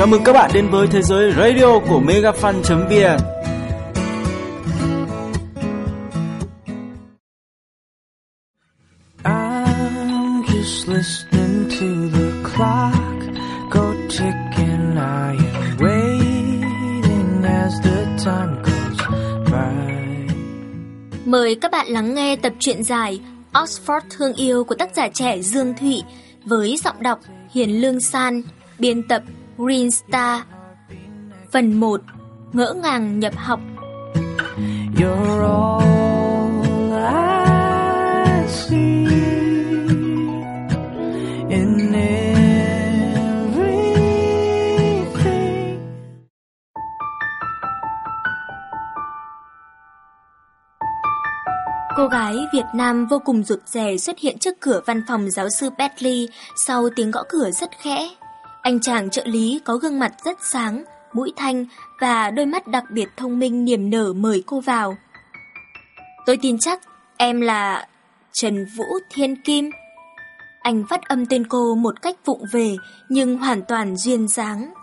Chào mừng các bạn đến với thế giới radio của megafan.vn I'm just listening to the clock go ticking. I am waiting as the time goes by. Mời các bạn lắng nghe tập truyện dài Oxford Thương Yêu của tác giả trẻ Dương Thụy với giọng đọc Hiền Lương San, biên tập Green Star. Phần 1 Ngỡ ngàng nhập học You're all I see in everything. Cô gái Việt Nam vô cùng rụt rè xuất hiện trước cửa văn phòng giáo sư Bentley sau tiếng gõ cửa rất khẽ. Anh chàng trợ lý có gương mặt rất sáng, mũi thanh và đôi mắt đặc biệt thông minh niềm nở mời cô vào. Tôi tin chắc em là Trần Vũ Thiên Kim. Anh phát âm tên cô một cách vụng về nhưng hoàn toàn duyên dáng.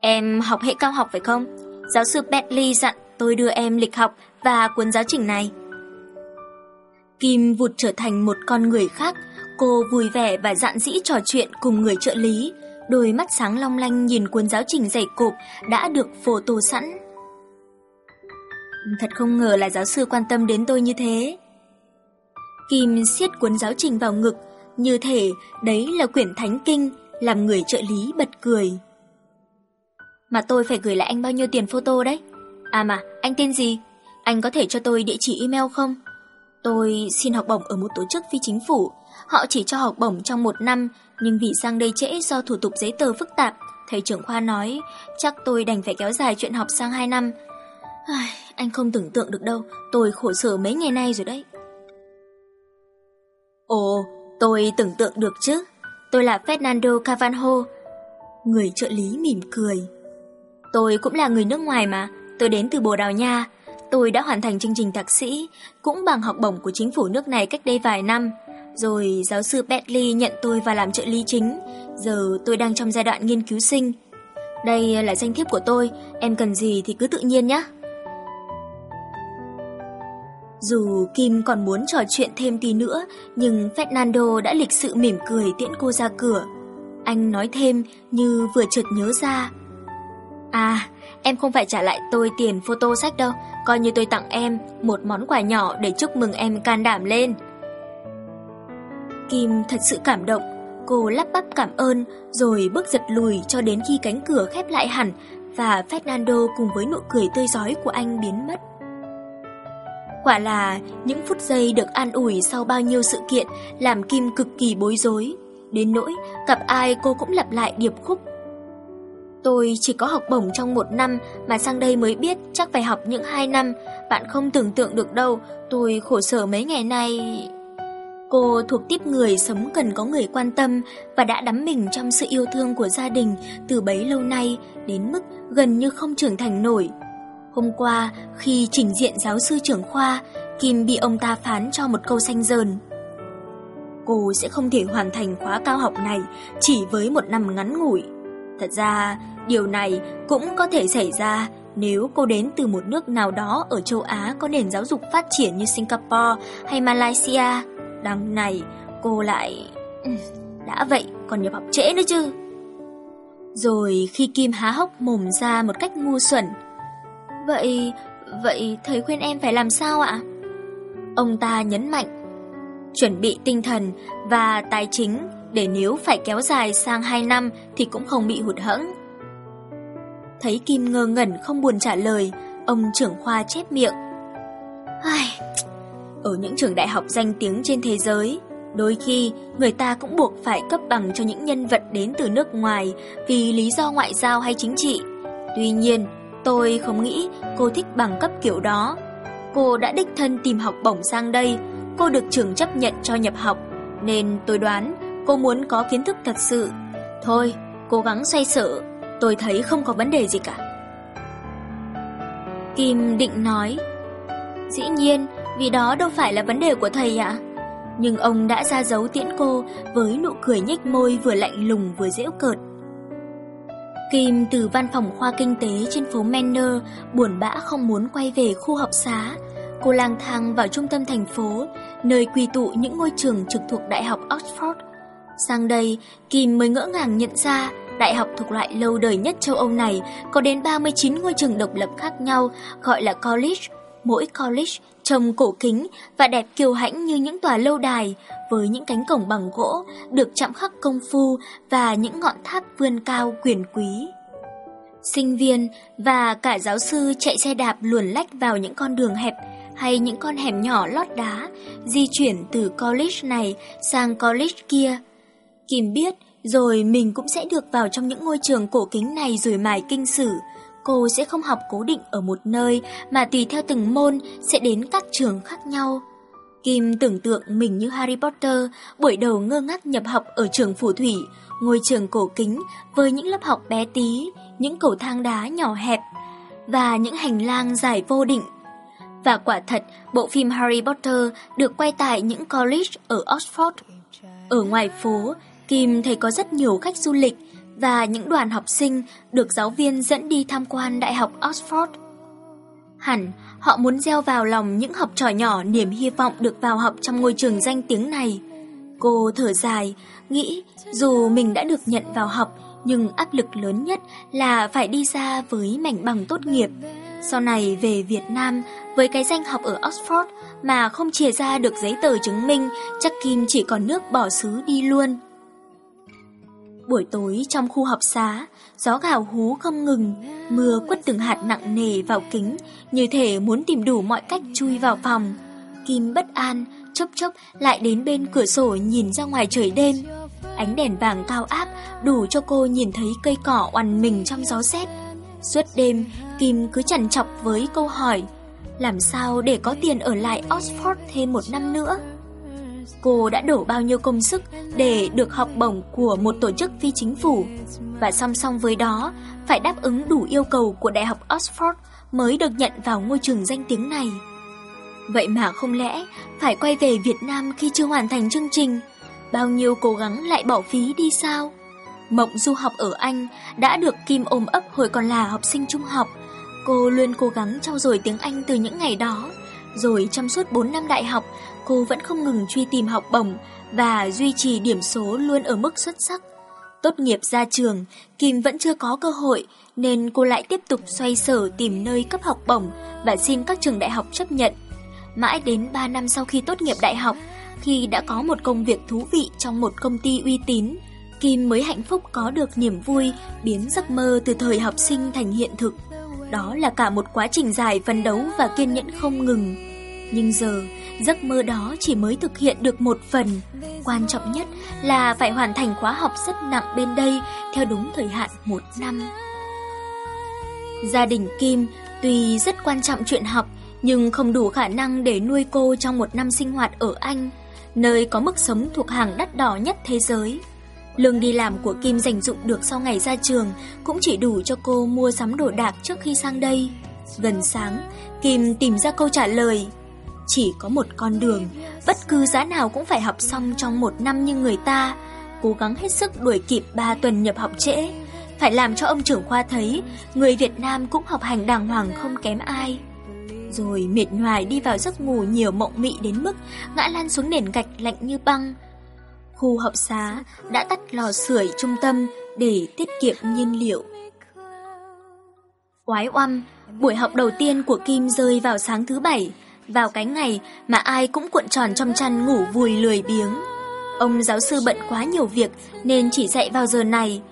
Em học hệ cao học phải không? Giáo sư Bentley dặn tôi đưa em lịch học và cuốn giáo trình này. Kim vụt trở thành một con người khác, cô vui vẻ và dạn dĩ trò chuyện cùng người trợ lý, đôi mắt sáng long lanh nhìn cuốn giáo trình dày cộp đã được phô tô sẵn. Thật không ngờ là giáo sư quan tâm đến tôi như thế. Kim siết cuốn giáo trình vào ngực, như thể đấy là quyển thánh kinh, làm người trợ lý bật cười. Mà tôi phải gửi lại anh bao nhiêu tiền photo đấy? À mà, anh tên gì? Anh có thể cho tôi địa chỉ email không? Tôi xin học bổng ở một tổ chức phi chính phủ. Họ chỉ cho học bổng trong một năm, nhưng vì sang đây trễ do thủ tục giấy tờ phức tạp, thầy trưởng khoa nói chắc tôi đành phải kéo dài chuyện học sang 2 năm. Ai, anh không tưởng tượng được đâu, tôi khổ sở mấy ngày nay rồi đấy. Ồ, tôi tưởng tượng được chứ. Tôi là Fernando Cavanho. Người trợ lý mỉm cười. Tôi cũng là người nước ngoài mà, tôi đến từ Bồ Đào Nha. Tôi đã hoàn thành chương trình thạc sĩ, cũng bằng học bổng của chính phủ nước này cách đây vài năm. Rồi giáo sư Bentley nhận tôi vào làm trợ lý chính, giờ tôi đang trong giai đoạn nghiên cứu sinh. Đây là danh thiếp của tôi, em cần gì thì cứ tự nhiên nhé. Dù Kim còn muốn trò chuyện thêm tí nữa, nhưng Fernando đã lịch sự mỉm cười tiễn cô ra cửa. Anh nói thêm như vừa chợt nhớ ra. À, em không phải trả lại tôi tiền photo sách đâu, coi như tôi tặng em một món quà nhỏ để chúc mừng em can đảm lên. Kim thật sự cảm động, cô lắp bắp cảm ơn rồi bước giật lùi cho đến khi cánh cửa khép lại hẳn và Fernando cùng với nụ cười tươi giói của anh biến mất. Quả là những phút giây được an ủi sau bao nhiêu sự kiện làm Kim cực kỳ bối rối, đến nỗi gặp ai cô cũng lặp lại điệp khúc. Tôi chỉ có học bổng trong một năm mà sang đây mới biết chắc phải học những hai năm, bạn không tưởng tượng được đâu, tôi khổ sở mấy ngày nay... Cô thuộc tiếp người sống cần có người quan tâm và đã đắm mình trong sự yêu thương của gia đình từ bấy lâu nay đến mức gần như không trưởng thành nổi. Hôm qua, khi trình diện giáo sư trưởng khoa, Kim bị ông ta phán cho một câu xanh dờn. Cô sẽ không thể hoàn thành khóa cao học này chỉ với một năm ngắn ngủi. Thật ra, điều này cũng có thể xảy ra nếu cô đến từ một nước nào đó ở châu Á có nền giáo dục phát triển như Singapore hay Malaysia. Đằng này, cô lại... Ừ, đã vậy, còn nhập học trễ nữa chứ. Rồi khi Kim há hốc mồm ra một cách ngu xuẩn. Vậy, vậy thầy khuyên em phải làm sao ạ? Ông ta nhấn mạnh. Chuẩn bị tinh thần và tài chính để nếu phải kéo dài sang 2 năm thì cũng không bị hụt hẫng. Thấy Kim ngơ ngẩn không buồn trả lời, ông trưởng khoa chép miệng. Ai... Ở những trường đại học danh tiếng trên thế giới, đôi khi người ta cũng buộc phải cấp bằng cho những nhân vật đến từ nước ngoài vì lý do ngoại giao hay chính trị. Tuy nhiên, tôi không nghĩ cô thích bằng cấp kiểu đó. Cô đã đích thân tìm học bổng sang đây, cô được trường chấp nhận cho nhập học, nên tôi đoán cô muốn có kiến thức thật sự. Thôi, cố gắng xoay sở, tôi thấy không có vấn đề gì cả. Kim định nói, dĩ nhiên, vì đó đâu phải là vấn đề của thầy ạ. Nhưng ông đã ra dấu tiễn cô với nụ cười nhếch môi vừa lạnh lùng vừa dễ cợt. Kim từ văn phòng khoa kinh tế trên phố Manor buồn bã không muốn quay về khu học xá. Cô lang thang vào trung tâm thành phố, nơi quy tụ những ngôi trường trực thuộc Đại học Oxford. Sang đây, Kim mới ngỡ ngàng nhận ra đại học thuộc loại lâu đời nhất châu Âu này có đến 39 ngôi trường độc lập khác nhau gọi là college. Mỗi college trông cổ kính và đẹp kiêu hãnh như những tòa lâu đài với những cánh cổng bằng gỗ được chạm khắc công phu và những ngọn tháp vươn cao quyền quý. Sinh viên và cả giáo sư chạy xe đạp luồn lách vào những con đường hẹp hay những con hẻm nhỏ lót đá, di chuyển từ college này sang college kia. Kim biết rồi mình cũng sẽ được vào trong những ngôi trường cổ kính này rồi mài kinh sử. Cô sẽ không học cố định ở một nơi mà tùy theo từng môn sẽ đến các trường khác nhau. Kim tưởng tượng mình như Harry Potter, buổi đầu ngơ ngác nhập học ở trường phù thủy, ngôi trường cổ kính với những lớp học bé tí, những cầu thang đá nhỏ hẹp và những hành lang dài vô định. Và quả thật, bộ phim Harry Potter được quay tại những college ở Oxford. Ở ngoài phố, Kim thấy có rất nhiều khách du lịch và những đoàn học sinh được giáo viên dẫn đi tham quan Đại học Oxford. Hẳn, họ muốn gieo vào lòng những học trò nhỏ niềm hy vọng được vào học trong ngôi trường danh tiếng này. Cô thở dài, nghĩ dù mình đã được nhận vào học, nhưng áp lực lớn nhất là phải đi ra với mảnh bằng tốt nghiệp. Sau này về Việt Nam, với cái danh học ở Oxford mà không chia ra được giấy tờ chứng minh, chắc Kim chỉ còn nước bỏ xứ đi luôn. Buổi tối trong khu học xá, gió gào hú không ngừng, mưa quất từng hạt nặng nề vào kính, như thể muốn tìm đủ mọi cách chui vào phòng. Kim bất an, chốc chốc lại đến bên cửa sổ nhìn ra ngoài trời đêm. Ánh đèn vàng cao áp đủ cho cô nhìn thấy cây cỏ oằn mình trong gió rét. Suốt đêm, Kim cứ chằn chọc với câu hỏi, làm sao để có tiền ở lại Oxford thêm một năm nữa? Cô đã đổ bao nhiêu công sức để được học bổng của một tổ chức phi chính phủ và song song với đó phải đáp ứng đủ yêu cầu của Đại học Oxford mới được nhận vào ngôi trường danh tiếng này. Vậy mà không lẽ phải quay về Việt Nam khi chưa hoàn thành chương trình? Bao nhiêu cố gắng lại bỏ phí đi sao? Mộng du học ở Anh đã được Kim ôm ấp hồi còn là học sinh trung học. Cô luôn cố gắng trau dồi tiếng Anh từ những ngày đó. Rồi trong suốt 4 năm đại học, cô vẫn không ngừng truy tìm học bổng và duy trì điểm số luôn ở mức xuất sắc. Tốt nghiệp ra trường, Kim vẫn chưa có cơ hội nên cô lại tiếp tục xoay sở tìm nơi cấp học bổng và xin các trường đại học chấp nhận. Mãi đến 3 năm sau khi tốt nghiệp đại học, khi đã có một công việc thú vị trong một công ty uy tín, Kim mới hạnh phúc có được niềm vui biến giấc mơ từ thời học sinh thành hiện thực. Đó là cả một quá trình dài phấn đấu và kiên nhẫn không ngừng. Nhưng giờ, giấc mơ đó chỉ mới thực hiện được một phần. Quan trọng nhất là phải hoàn thành khóa học rất nặng bên đây theo đúng thời hạn một năm. Gia đình Kim tuy rất quan trọng chuyện học, nhưng không đủ khả năng để nuôi cô trong một năm sinh hoạt ở Anh, nơi có mức sống thuộc hàng đắt đỏ nhất thế giới. Lương đi làm của Kim dành dụng được sau ngày ra trường cũng chỉ đủ cho cô mua sắm đồ đạc trước khi sang đây. Gần sáng, Kim tìm ra câu trả lời. Chỉ có một con đường, bất cứ giá nào cũng phải học xong trong một năm như người ta, cố gắng hết sức đuổi kịp 3 tuần nhập học trễ, phải làm cho ông trưởng khoa thấy người Việt Nam cũng học hành đàng hoàng không kém ai. Rồi mệt nhoài đi vào giấc ngủ nhiều mộng mị đến mức ngã lăn xuống nền gạch lạnh như băng. Khu học xá đã tắt lò sưởi trung tâm để tiết kiệm nhiên liệu. Oái oăm, buổi học đầu tiên của Kim rơi vào sáng thứ bảy, vào cái ngày mà ai cũng cuộn tròn trong chăn ngủ vùi lười biếng. Ông giáo sư bận quá nhiều việc nên chỉ dạy vào giờ này.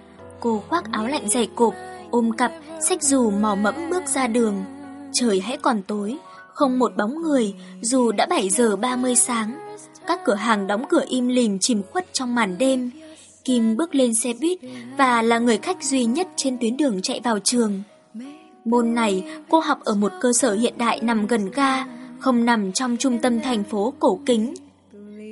Cô khoác áo lạnh dày cộp, ôm cặp, xách dù mò mẫm bước ra đường. Trời hãy còn tối, không một bóng người dù đã 7 giờ 30 sáng. Các cửa hàng đóng cửa im lìm chìm khuất trong màn đêm. Kim bước lên xe buýt và là người khách duy nhất trên tuyến đường chạy vào trường. Môn này cô học ở một cơ sở hiện đại nằm gần ga, không nằm trong trung tâm thành phố cổ kính.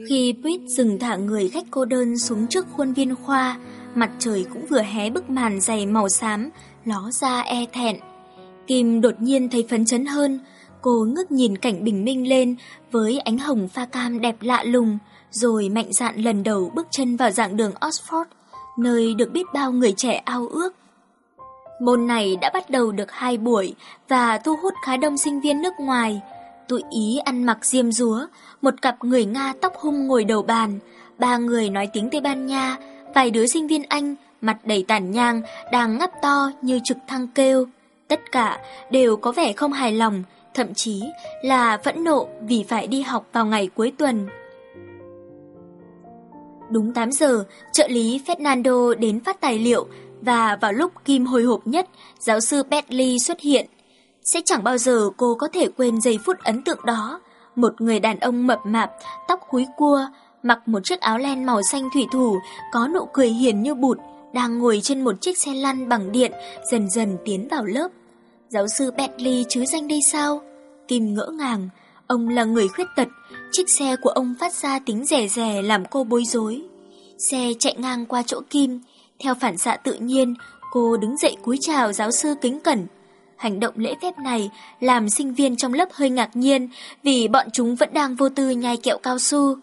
Khi Pitt dừng thả người khách cô đơn xuống trước khuôn viên khoa, mặt trời cũng vừa hé bức màn dày màu xám, ló ra e thẹn. Kim đột nhiên thấy phấn chấn hơn, cô ngước nhìn cảnh bình minh lên với ánh hồng pha cam đẹp lạ lùng, rồi mạnh dạn lần đầu bước chân vào dạng đường Oxford, nơi được biết bao người trẻ ao ước. Môn này đã bắt đầu được hai buổi và thu hút khá đông sinh viên nước ngoài. Tụi Ý ăn mặc diêm rúa, một cặp người Nga tóc hung ngồi đầu bàn, ba người nói tiếng Tây Ban Nha, vài đứa sinh viên Anh mặt đầy tàn nhang đang ngắp to như trực thăng kêu. Tất cả đều có vẻ không hài lòng, thậm chí là phẫn nộ vì phải đi học vào ngày cuối tuần. Đúng 8 giờ, trợ lý Fernando đến phát tài liệu và vào lúc Kim hồi hộp nhất, giáo sư Bentley xuất hiện. Sẽ chẳng bao giờ cô có thể quên giây phút ấn tượng đó. Một người đàn ông mập mạp, tóc húi cua, mặc một chiếc áo len màu xanh thủy thủ, có nụ cười hiền như bụt, đang ngồi trên một chiếc xe lăn bằng điện, dần dần tiến vào lớp. Giáo sư Bentley chứ danh đây sao? Kim ngỡ ngàng, ông là người khuyết tật, chiếc xe của ông phát ra tiếng rẻ rẻ làm cô bối rối. Xe chạy ngang qua chỗ Kim, theo phản xạ tự nhiên, cô đứng dậy cúi chào giáo sư kính cẩn. Hành động lễ phép này làm sinh viên trong lớp hơi ngạc nhiên vì bọn chúng vẫn đang vô tư nhai kẹo cao su.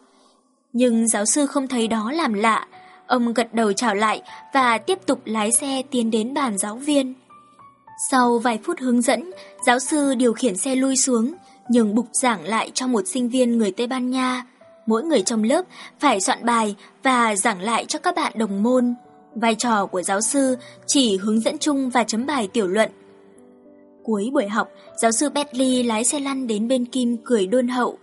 Nhưng giáo sư không thấy đó làm lạ, ông gật đầu chào lại và tiếp tục lái xe tiến đến bàn giáo viên. Sau vài phút hướng dẫn, giáo sư điều khiển xe lui xuống, nhường bục giảng lại cho một sinh viên người Tây Ban Nha. Mỗi người trong lớp phải soạn bài và giảng lại cho các bạn đồng môn. Vai trò của giáo sư chỉ hướng dẫn chung và chấm bài tiểu luận. Cuối buổi học, giáo sư Bentley lái xe lăn đến bên Kim cười đôn hậu.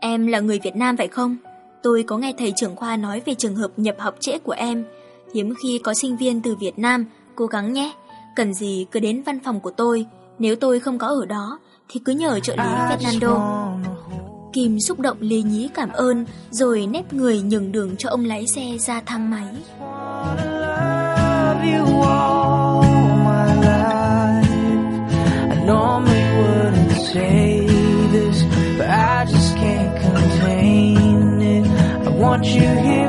Em là người Việt Nam phải không? Tôi có nghe thầy trưởng khoa nói về trường hợp nhập học trễ của em. Hiếm khi có sinh viên từ Việt Nam, cố gắng nhé. Cần gì cứ đến văn phòng của tôi. Nếu tôi không có ở đó, thì cứ nhờ trợ lý Fernando. Kim xúc động lê nhí cảm ơn, rồi nép người nhường đường cho ông lái xe ra thăm máy. Want you here